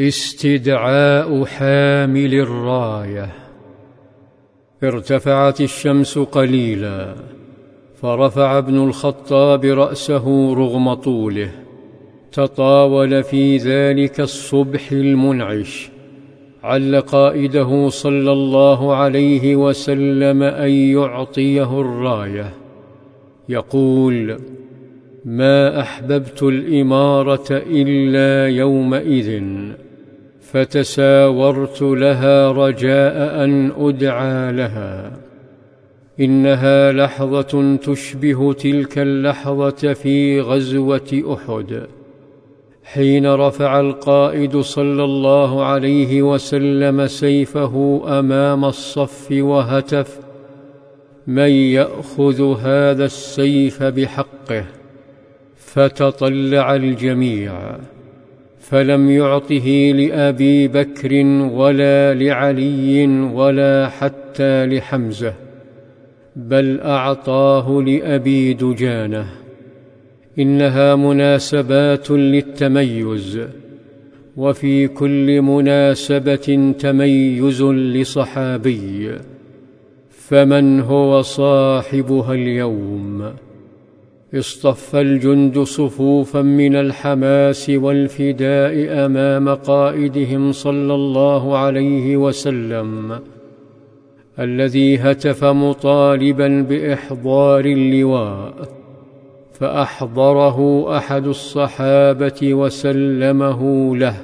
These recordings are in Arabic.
استدعاء حامل الراية. ارتفعت الشمس قليلا فرفع ابن الخطاب رأسه رغم طوله. تطاول في ذلك الصبح المنعش. عل قائده صلى الله عليه وسلم أن يعطيه الراية. يقول ما أحببت الإمارة إلا يومئذ. فتساورت لها رجاء أن أدعى لها. إنها لحظة تشبه تلك اللحظة في غزوة أحد. حين رفع القائد صلى الله عليه وسلم سيفه أمام الصف وهتف من يأخذ هذا السيف بحقه؟ فتطلع الجميع. فلم يعطه لأبي بكر ولا لعلي ولا حتى لحمزة بل أعطاه لأبي دجانة. إنها مناسبات للتميز وفي كل مناسبة تميز لصحابي فمن هو صاحبها اليوم؟ اصطف الجند صفوفا من الحماس والفداء أمام قائدهم صلى الله عليه وسلم الذي هتف مطالبا بإحضار اللواء فأحضره أحد الصحابة وسلمه له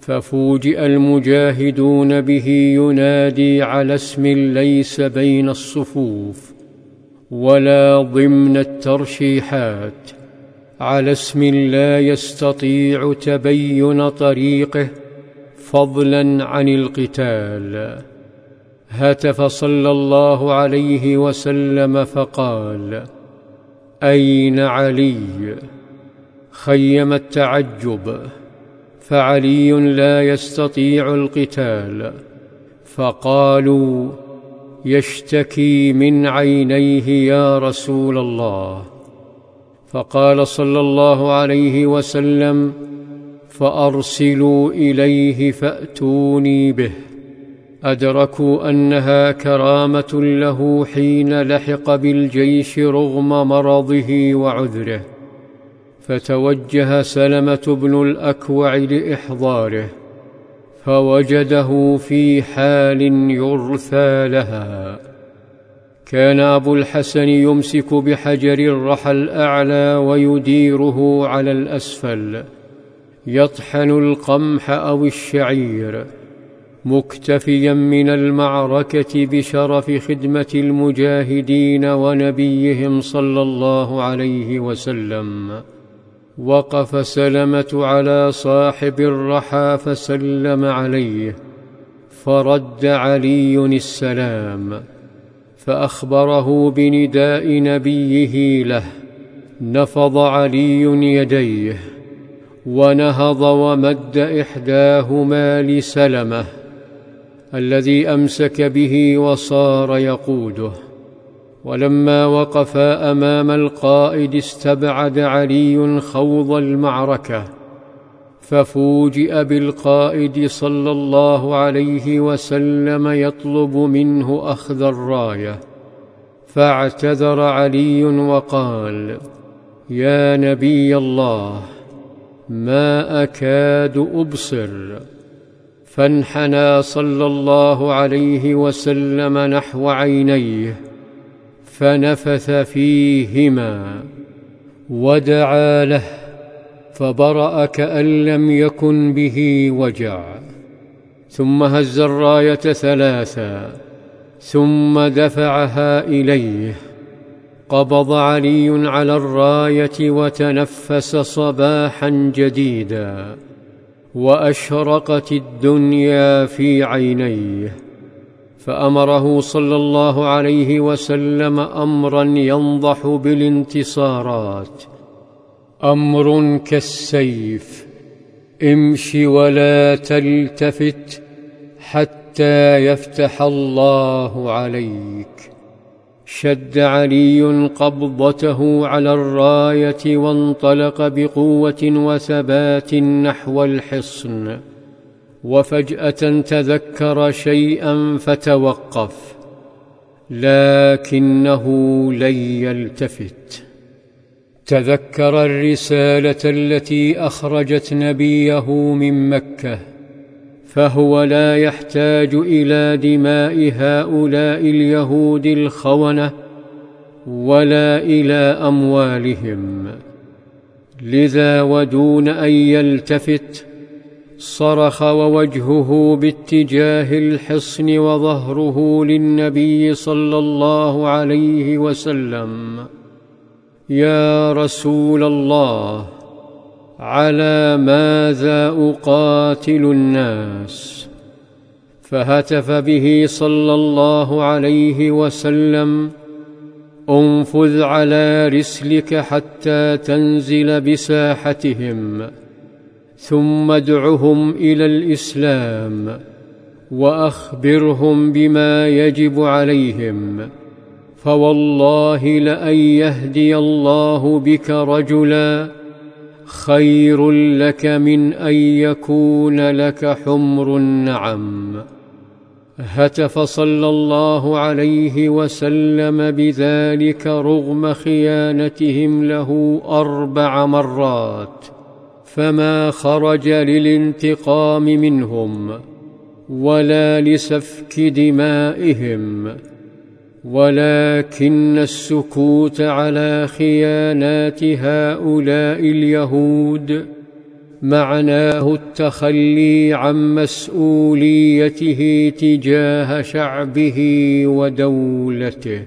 ففوجئ المجاهدون به ينادي على اسم ليس بين الصفوف. ولا ضمن الترشيحات. على اسم لا يستطيع تبين طريقه فضلا عن القتال. هتف صلى الله عليه وسلم فقال أين علي؟ خيم التعجب. فعلي لا يستطيع القتال. فقالوا يشتكي من عينيه يا رسول الله. فقال صلى الله عليه وسلم فأرسلوا إليه فأتوني به. أدركوا أنها كرامة له حين لحق بالجيش رغم مرضه وعذره. فتوجه سلمة بن الأكوع لإحضاره. فوجده في حال يرثى لها. كان أبو الحسن يمسك بحجر الرحى الأعلى ويديره على الأسفل يطحن القمح أو الشعير مكتفيا من المعركة بشرف خدمة المجاهدين ونبيهم صلى الله عليه وسلم. وقف سلمة على صاحب الرحى فسلم عليه فرد علي السلام فأخبره بنداء نبيه له نفض علي يديه ونهض ومد إحداهما لسلمه الذي أمسك به وصار يقوده. ولما وقفا أمام القائد استبعد علي خوض المعركة ففوجئ بالقائد صلى الله عليه وسلم يطلب منه أخذ الراية. فاعتذر علي وقال يا نبي الله ما أكاد أبصر. فانحنى صلى الله عليه وسلم نحو عينيه فنفث فيهما ودعا له فبرأ كأن لم يكن به وجع. ثم هز الراية ثلاثا ثم دفعها إليه. قبض علي على الراية وتنفس صباحا جديدا وأشرقت الدنيا في عينيه. فأمره صلى الله عليه وسلم أمرا ينضح بالانتصارات. أمر كالسيف امش ولا تلتفت حتى يفتح الله عليك. شد علي قبضته على الراية وانطلق بقوة وثبات نحو الحصن. وفجأة تذكر شيئا فتوقف لكنه لن يلتفت. تذكر الرسالة التي أخرجت نبيه من مكة فهو لا يحتاج إلى دماء هؤلاء اليهود الخونة ولا إلى أموالهم. لذا ودون أن يلتفت صرخ ووجهه باتجاه الحصن وظهره للنبي صلى الله عليه وسلم. يا رسول الله على ماذا أقاتل الناس؟ فهتف به صلى الله عليه وسلم انفذ على رسلك حتى تنزل بساحتهم. ثم ادعهم إلى الإسلام وأخبرهم بما يجب عليهم فوالله لأن يهدي الله بك رجلا خير لك من أن يكون لك حمر النعم. هتف صلى الله عليه وسلم بذلك رغم خيانتهم له أربع مرات. فما خرج للانتقام منهم ولا لسفك دمائهم ولكن السكوت على خيانات هؤلاء اليهود معناه التخلي عن مسؤوليته تجاه شعبه ودولته.